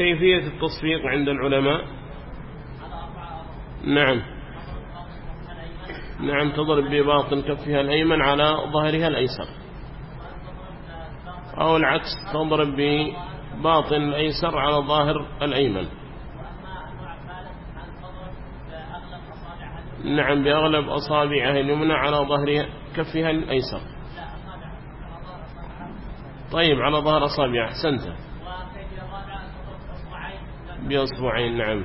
كيفية التصفيق عند العلماء؟ نعم. نعم تضرب بباطن كفها الأيمن على ظهرها الأيسر. أو العكس تضرب بباطن الأيسر على ظاهر الأيمن. نعم بأغلب أصابعها اليمنى على ظهر كفها الأيسر. طيب على ظهر أصابع أحسنت. بأصبعين نعم.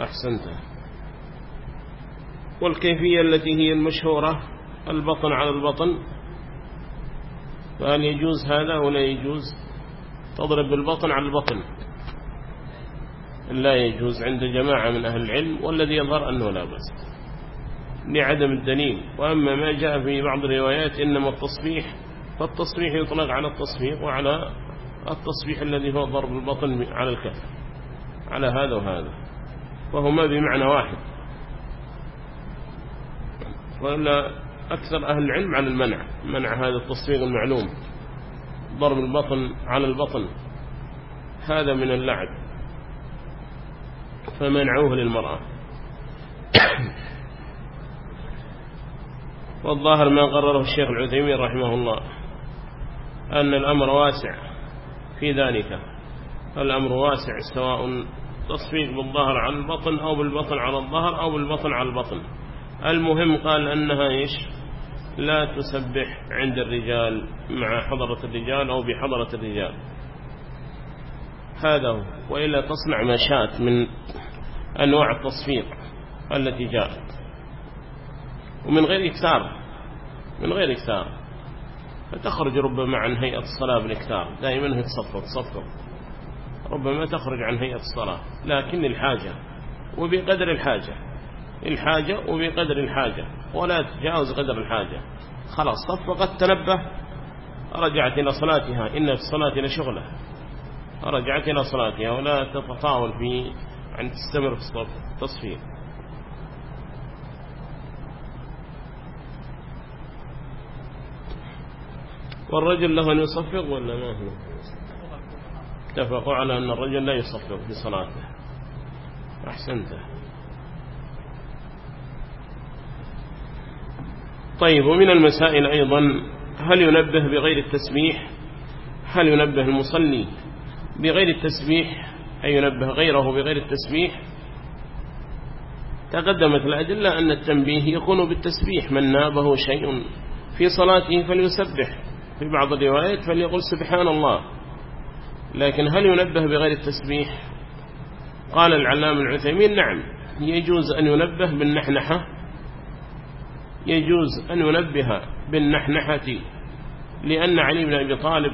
أحسنت. والكيفية التي هي المشهورة البطن على البطن. فهل يجوز هذا ولا يجوز؟ تضرب بالبطن على البطن. لا يجوز عند جماعة من أهل العلم والذي يظهر أنه لا بس لعدم الدليل. وأما ما جاء في بعض الروايات إنما التصبيح فالتصبيح يطلق على التصفيق وعلى التصبيح الذي هو ضرب البطن على الكف على هذا وهذا وهما بمعنى واحد. وإلا أكثر أهل العلم على المنع منع هذا التصفيق المعلوم ضرب البطن على البطن هذا من اللعب فمنعوه للمرأة. والظاهر ما قرره الشيخ العثيمين رحمه الله أن الأمر واسع. في ذلك. الأمر واسع سواء تصفيق بالظهر على البطن أو بالبطن على الظهر أو بالبطن على البطن. المهم قال أنها إيش؟ لا تسبح عند الرجال مع حضرة الرجال أو بحضرة الرجال. هذا هو. وإلا تصنع ما شاءت من أنواع التصفيق التي جاءت. ومن غير إكثار من غير إكثار. فتخرج ربما عن هيئة الصلاة بالإكثار دائما هي تصفق تصفق ربما تخرج عن هيئة الصلاة. لكن الحاجة وبقدر الحاجة. الحاجة وبقدر الحاجة. ولا تجاوز قدر الحاجة. خلاص صفقت تنبه. رجعت إلى صلاتها. إن في الصلاة لشغلة. رجعت إلى صلاتها. ولا تتطاول في أن تستمر في التصفيق والرجل له أن يصفق ولا ما هو؟ اتفقوا على أن الرجل لا يصفق في صلاته. أحسنته طيب ومن المسائل أيضا هل ينبه بغير التسبيح؟ هل ينبه المصلي بغير التسبيح؟ أي ينبه غيره بغير التسبيح؟ تقدمت الأدلة أن التنبيه يكون بالتسبيح من نابه شيء في صلاته فليسبح. في بعض الروايات فليقول سبحان الله. لكن هل ينبه بغير التسبيح؟ قال العلام العثيمين نعم يجوز أن ينبه بالنحنحة. يجوز أن ينبه بالنحنحة لأن علي بن أبي طالب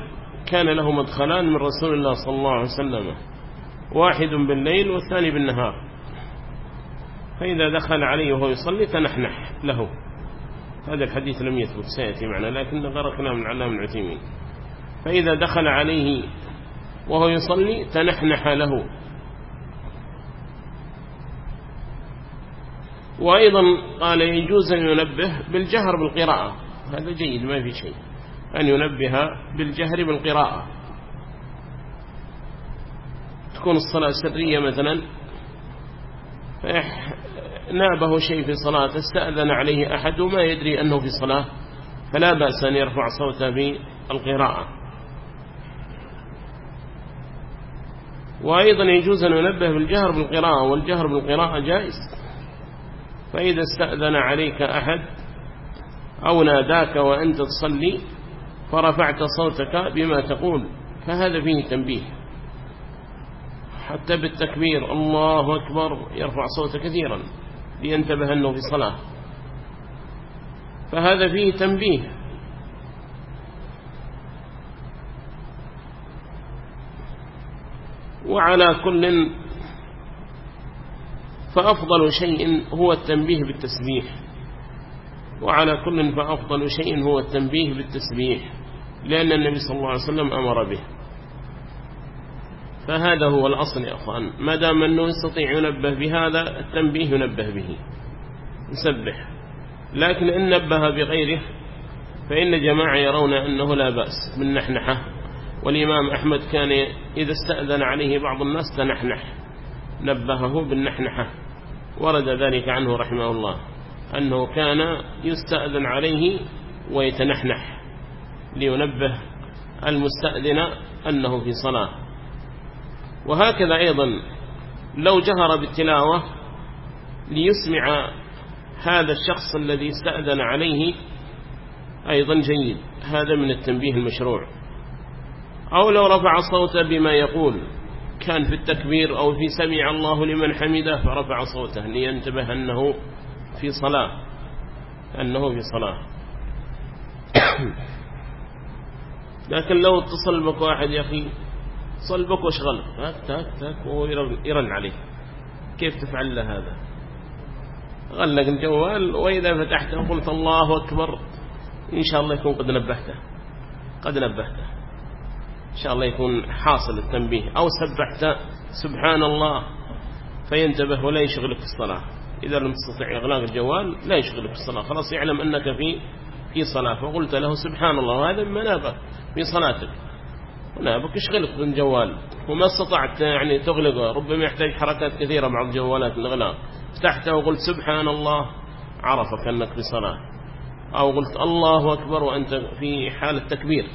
كان له مدخلان من رسول الله صلى الله عليه وسلم واحد بالليل والثاني بالنهار. فإذا دخل عليه وهو يصلي تنحنح له. هذا الحديث لم يثبت سيأتي معنا لكن غير كلام العلام العثيمين. فإذا دخل عليه وهو يصلي تنحنح له. وأيضا قال يجوز أن ينبه بالجهر بالقراءة. هذا جيد ما في شيء. أن ينبه بالجهر بالقراءة. تكون الصلاة سرية مثلا نابه شيء في صلاة استأذن عليه أحد وما يدري أنه في صلاة فلا بأس أن يرفع صوته بالقراءة وأيضا يجوز أن ينبه بالجهر بالقراءة والجهر بالقراءة جائز. فإذا استأذن عليك أحد أو ناداك وأنت تصلي فرفعت صوتك بما تقول فهذا فيه تنبيه. حتى بالتكبير الله أكبر يرفع صوته كثيرا. لينتبه أنه في صلاة. فهذا فيه تنبيه. وعلى كل فأفضل شيء هو التنبيه بالتسبيح. وعلى كل فأفضل شيء هو التنبيه بالتسبيح. لأن النبي صلى الله عليه وسلم أمر به. فهذا هو الأصل يا أخوان. ما دام أنه يستطيع ينبه بهذا التنبيه ينبه به يسبح. لكن إن نبه بغيره فإن جماعة يرون أنه لا بأس من نحنحة والإمام أحمد كان إذا استأذن عليه بعض الناس تنحنح. نبهه بالنحنحة. ورد ذلك عنه رحمه الله. أنه كان يستأذن عليه ويتنحنح. لينبه المستأذن أنه في صلاة. وهكذا أيضا لو جهر بالتلاوة ليسمع هذا الشخص الذي استأذن عليه أيضا جيد. هذا من التنبيه المشروع. أو لو رفع صوته بما يقول كان في التكبير أو في سمع الله لمن حمده فرفع صوته لينتبه أنه في صلاة أنه في صلاة. لكن لو اتصل بك واحد يا أخي صلبك واشغلك. تاك تاك تاك وهو يرن عليه كيف تفعل له هذا؟ غلق الجوال وإذا فتحته قلت الله أكبر. إن شاء الله يكون قد نبهته. قد نبهته. إن شاء الله يكون حاصل التنبيه. أو سبحت سبحان الله فينتبه ولا يشغلك في الصلاة. إذا لم تستطيع إغلاق الجوال لا يشغلك في الصلاة. خلاص يعلم أنك في في صلاة. فقلت له سبحان الله وهذا منابه في صلاتك. منابك يشغلك بالجوال وما استطعت يعني تغلقه. ربما يحتاج حركات كثيرة مع الجوالات الإغلاق. فتحته وقلت سبحان الله عرفك أنك في صلاة. أو قلت الله أكبر وأنت في حال التكبير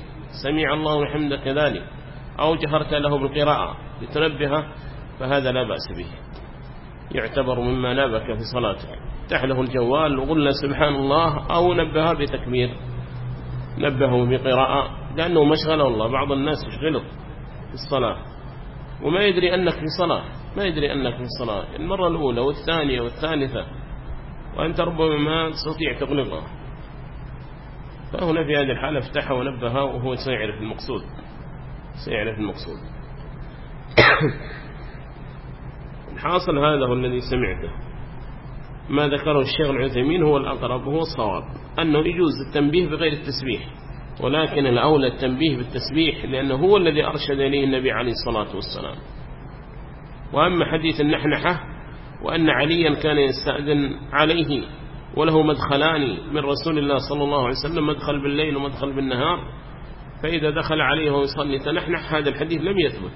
سميع الله وحمد كذلك أو جهرت له بالقراءة لتنبه فهذا لا بأس به. يعتبر مما نابك في صلاتك تحله الجوال وقلنا سبحان الله أو نبه بتكبير. نبهه بقراءة. لأنه مشغلة الله بعض الناس يشغله في الصلاة. وما يدري أنك في صلاة ما يدري أنك في الصلاة المرة الأولى والثانية والثالثة وأنت ربما ما تستطيع تغلقها فهنا في هذه الحالة افتحها ونبهها وهو سيعرف المقصود. سيعرف المقصود. الحاصل هذا هو الذي سمعته. ما ذكره الشيخ العثيمين هو الأقرب وهو الصواب. أنه يجوز التنبيه بغير التسبيح. ولكن الأولى التنبيه بالتسبيح لأنه هو الذي أرشد إليه النبي عليه الصلاة والسلام. وأما حديث النحنحة وأن عليا كان يستأذن عليه وله مدخلان من رسول الله صلى الله عليه وسلم مدخل بالليل ومدخل بالنهار فإذا دخل عليه ويصلي تنحنح هذا الحديث لم يثبت.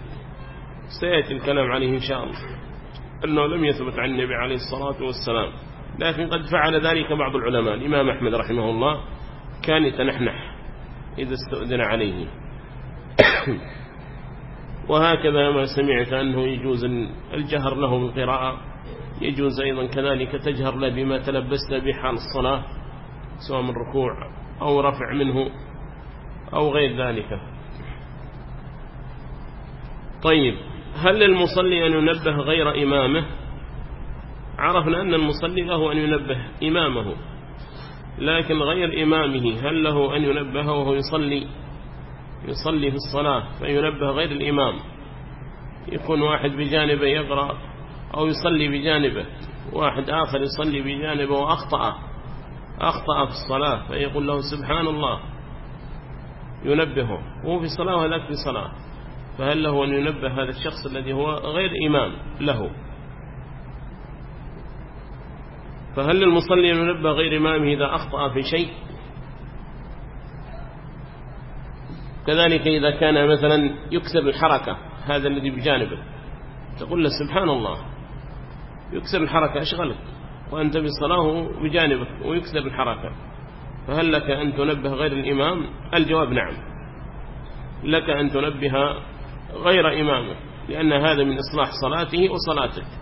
سيأتي الكلام عليه إن شاء الله. أنه لم يثبت عن النبي عليه الصلاة والسلام. لكن قد فعل ذلك بعض العلماء. الإمام أحمد رحمه الله كان يتنحنح. إذا استؤذن عليه. وهكذا ما سمعت أنه يجوز الجهر له بالقراءة يجوز أيضا كذلك تجهر له بما تلبست بحال الصلاة سواء من ركوع أو رفع منه أو غير ذلك. طيب هل للمصلي أن ينبه غير إمامه؟ عرفنا أن المصلي له أن ينبه إمامه. لكن غير إمامه هل له أن ينبه وهو يصلي؟ يصلي في الصلاة فينبه غير الإمام. يكون واحد بجانبه يقرأ أو يصلي بجانبه واحد آخر يصلي بجانبه وأخطأ أخطأ في الصلاة فيقول له سبحان الله. ينبهه هو في صلاة وهذاك في صلاة فهل له أن ينبه هذا الشخص الذي هو غير إمام له؟ فهل المصلي ينبه غير إمامه إذا أخطأ في شيء؟ كذلك إذا كان مثلا يكسر الحركة هذا الذي بجانبه. تقول له سبحان الله يكسر الحركة أشغلك. وأنت بالصلاة بجانبك ويكسر الحركة. فهل لك أن تنبه غير الإمام؟ الجواب نعم. لك أن تنبه غير إمامه لأن هذا من إصلاح صلاته وصلاتك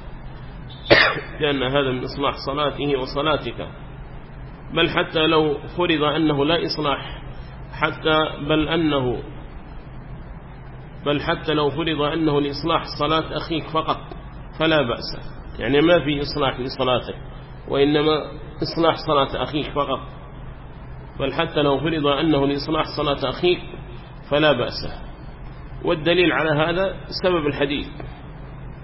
لأن هذا من إصلاح صلاته وصلاتك. بل حتى لو فرض أنه لا إصلاح حتى بل أنه بل حتى لو فرض أنه لإصلاح صلاة أخيك فقط فلا بأس. يعني ما في إصلاح لصلاتك وإنما إصلاح صلاة أخيك فقط. بل حتى لو فرض أنه لإصلاح صلاة أخيك فلا بأس. والدليل على هذا سبب الحديث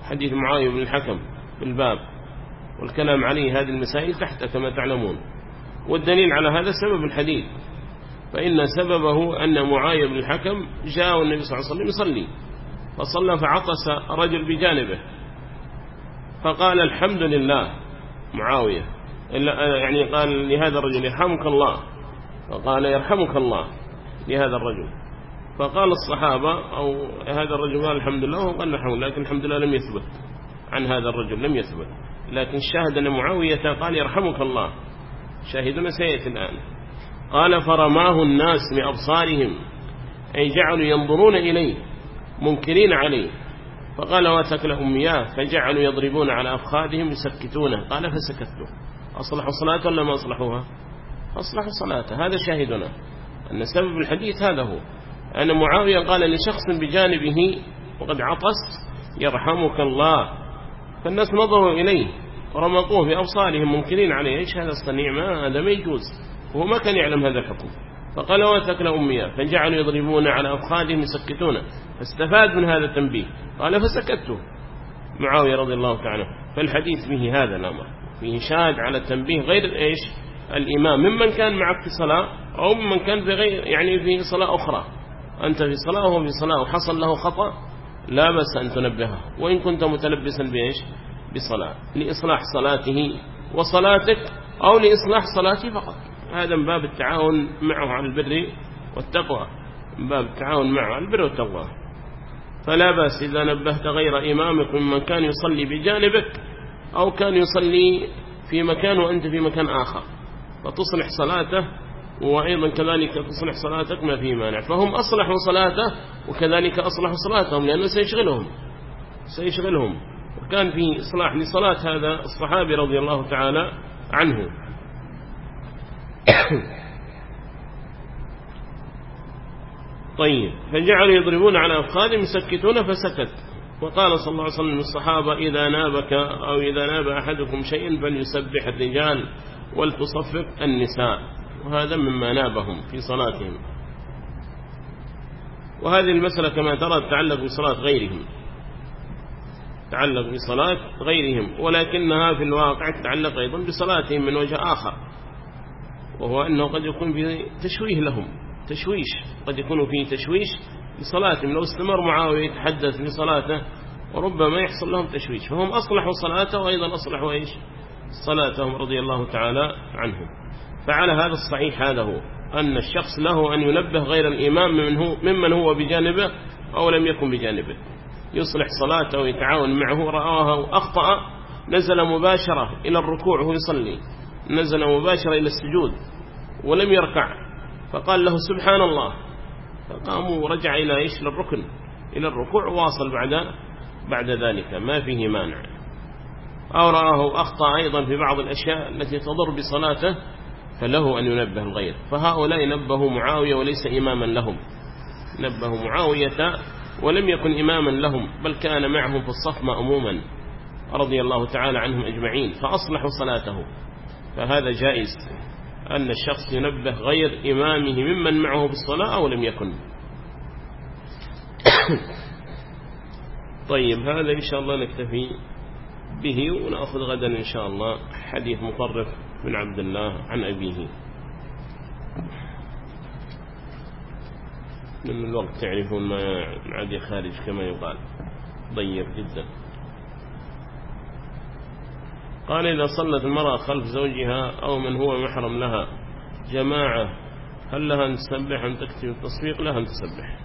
حديث معاوية بن الحكم بالباب. والكلام عليه هذه المسائل تحت كما تعلمون. والدليل على هذا سبب الحديث. فإن سببه أن معاوية بن الحكم جاء النبي صلى الله عليه وسلم يصلي. فصلى فعطس رجل بجانبه. فقال الحمد لله معاوية. يعني قال لهذا الرجل يرحمك الله. فقال يرحمك الله. لهذا الرجل. فقال الصحابة أو هذا الرجل قال الحمد لله وقال الحمد لله لكن الحمد لله لم يثبت. عن هذا الرجل لم يثبت. لكن شاهد أن معاوية قال يرحمك الله. شاهدنا سيئة الآن. قال فرماه الناس بأبصارهم أي جعلوا ينظرون إليه منكرين عليه. فقال واتك لهم مياه فجعلوا يضربون على أفخاذهم يسكتونه. قال فسكتوا. أصلحوا صلاة ولا ما أصلحوها؟ أصلحوا صلاة. هذا شاهدنا. أن سبب الحديث هذا هو. أن معاوية قال لشخص بجانبه وقد عطس يرحمك الله. فالناس نظروا إليه ورمطوه بأبصارهم منكرين عليه. إيش هذا الصنيع ما هذا ما يجوز. وهو ما كان يعلم هذا الحكم فقال واتكل أمية فجعلوا يضربون على أفخاذهم يسكتونه فاستفاد من هذا التنبيه. قال فسكته معاوية رضي الله تعالى فالحديث به هذا الأمر. فيه شاهد على التنبيه غير إيش؟ الإمام ممن كان معك في صلاة أو ممن كان في غير يعني في صلاة أخرى. أنت في صلاة وهو في صلاة وحصل له خطأ. لا بس أن تنبهه. وإن كنت متلبسا بإيش؟ بصلاة. لإصلاح صلاته وصلاتك أو لإصلاح صلاتي فقط. هذا من باب التعاون معه على البر والتقوى. من باب التعاون معه على البر والتقوى. فلا بأس إذا نبهت غير إمامك ممن كان يصلي بجانبك أو كان يصلي في مكان وأنت في مكان آخر. وتصلح صلاته وأيضا كذلك تصلح صلاتك ما في مانع. فهم أصلحوا صلاته وكذلك أصلحوا صلاتهم لأنه سيشغلهم. سيشغلهم. وكان في إصلاح لصلاة هذا الصحابي رضي الله تعالى عنه. طيب. فجعلوا يضربون على أفخاذهم يسكتون فسكت. وقال صلى الله عليه وسلم للصحابة إذا نابك أو إذا ناب أحدكم شيء فليسبح الرجال ولتصفق النساء. وهذا مما نابهم في صلاتهم. وهذه المسألة كما ترى تتعلق بصلاة غيرهم. تتعلق بصلاة غيرهم ولكنها في الواقع تتعلق أيضا بصلاتهم من وجه آخر وهو أنه قد يكون في تشويه لهم تشويش قد يكون فيه تشويش لصلاتهم. لو استمر معاوية يتحدث لصلاته وربما يحصل لهم تشويش فهم أصلحوا صلاته وأيضا أصلحوا إيش؟ صلاتهم رضي الله تعالى عنهم. فعلى هذا الصحيح هذا هو أن الشخص له أن ينبه غير الإمام ممن هو, ممن هو بجانبه أو لم يكن بجانبه. يصلح صلاته ويتعاون معه. رآها وأخطأ نزل مباشرة إلى الركوع وهو يصلي. نزل مباشرة إلى السجود ولم يركع. فقال له سبحان الله. فقام ورجع إلى إيش؟ للركن إلى الركوع واصل بعد بعد ذلك. ما فيه مانع. أو رآه أخطأ أيضا في بعض الأشياء التي تضر بصلاته فله أن ينبه الغير. فهؤلاء نبهوا معاوية وليس إماما لهم. نبهوا معاوية ولم يكن إماما لهم بل كان معهم في الصف مأموما رضي الله تعالى عنهم أجمعين فأصلحوا صلاته. فهذا جائز أن الشخص ينبه غير إمامه ممن معه في الصلاة أو لم يكن. طيب هذا إن شاء الله نكتفي به ونأخذ غدا إن شاء الله. حديث مطرف بن عبد الله عن أبيه. من الوقت تعرفون ما عاد خارج كما يقال. ضيق جدا. قال إذا صلت المرأة خلف زوجها أو من هو محرم لها جماعة هل لها أن تسبح؟ أن تكتب التصفيق لها أن تسبح.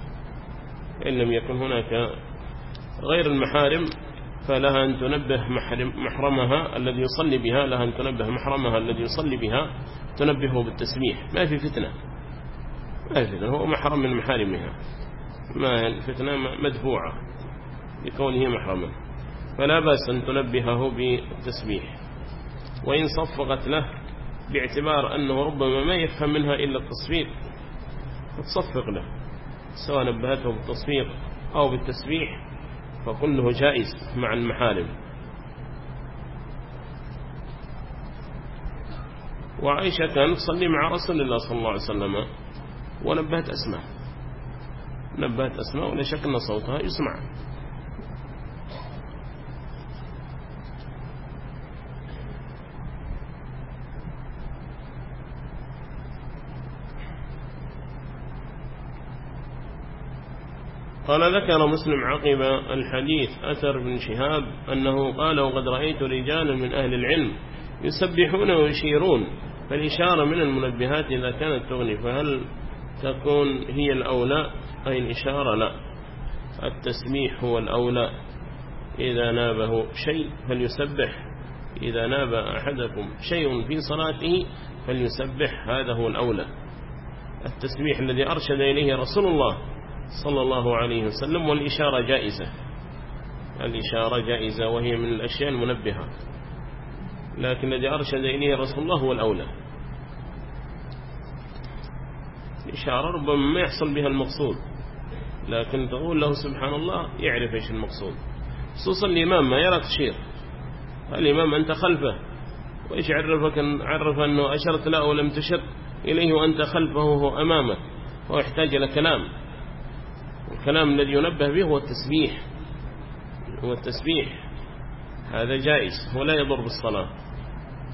إن لم يكن هناك. غير المحارم فلها أن تنبه محرمها الذي يصلي بها لها أن تنبه محرمها الذي يصلي بها تنبهه بالتسبيح. ما في فتنة. ما في فتنة. هو محرم من محارمها. ما الفتنة مدفوعة لكونه محرما. فلا بأس أن تنبهه بالتسبيح. وإن صفقت له باعتبار أنه ربما ما يفهم منها إلا التصفيق فتصفق له سواء نبهته بالتصفيق أو بالتسبيح. فكله جائز مع المحارم. وعائشة كانت تصلي مع رسول الله صلى الله عليه وسلم ونبهت أسماء. نبهت أسماء ولا شك أن صوتها يسمع. قال ذكر مسلم عقب الحديث أثر بن شهاب أنه قال وقد رأيت رجالا من أهل العلم يسبحون ويشيرون فالإشارة من المنبهات إذا كانت تغني فهل تكون هي الأولى؟ أي الإشارة لا. التسميح هو الأولى. إذا نابه شيء فليسبح. إذا ناب أحدكم شيء في صلاته فليسبح هذا هو الأولى. التسبيح الذي أرشد إليه رسول الله صلى الله عليه وسلم والإشارة جائزة. الإشارة جائزة وهي من الأشياء المنبهة. لكن الذي أرشد إليه رسول الله هو الأولى. الإشارة ربما ما يحصل بها المقصود لكن تقول له سبحان الله يعرف إيش المقصود. خصوصا الإمام ما يرى تشير الإمام أنت خلفه وإيش عرفك أن عرف أنه أشرت له ولم تشر إليه وأنت خلفه وهو أمامه هو يحتاج إلى كلام. الكلام الذي ينبه به هو التسبيح. هو التسبيح. هذا جائز. ولا يضر بالصلاة.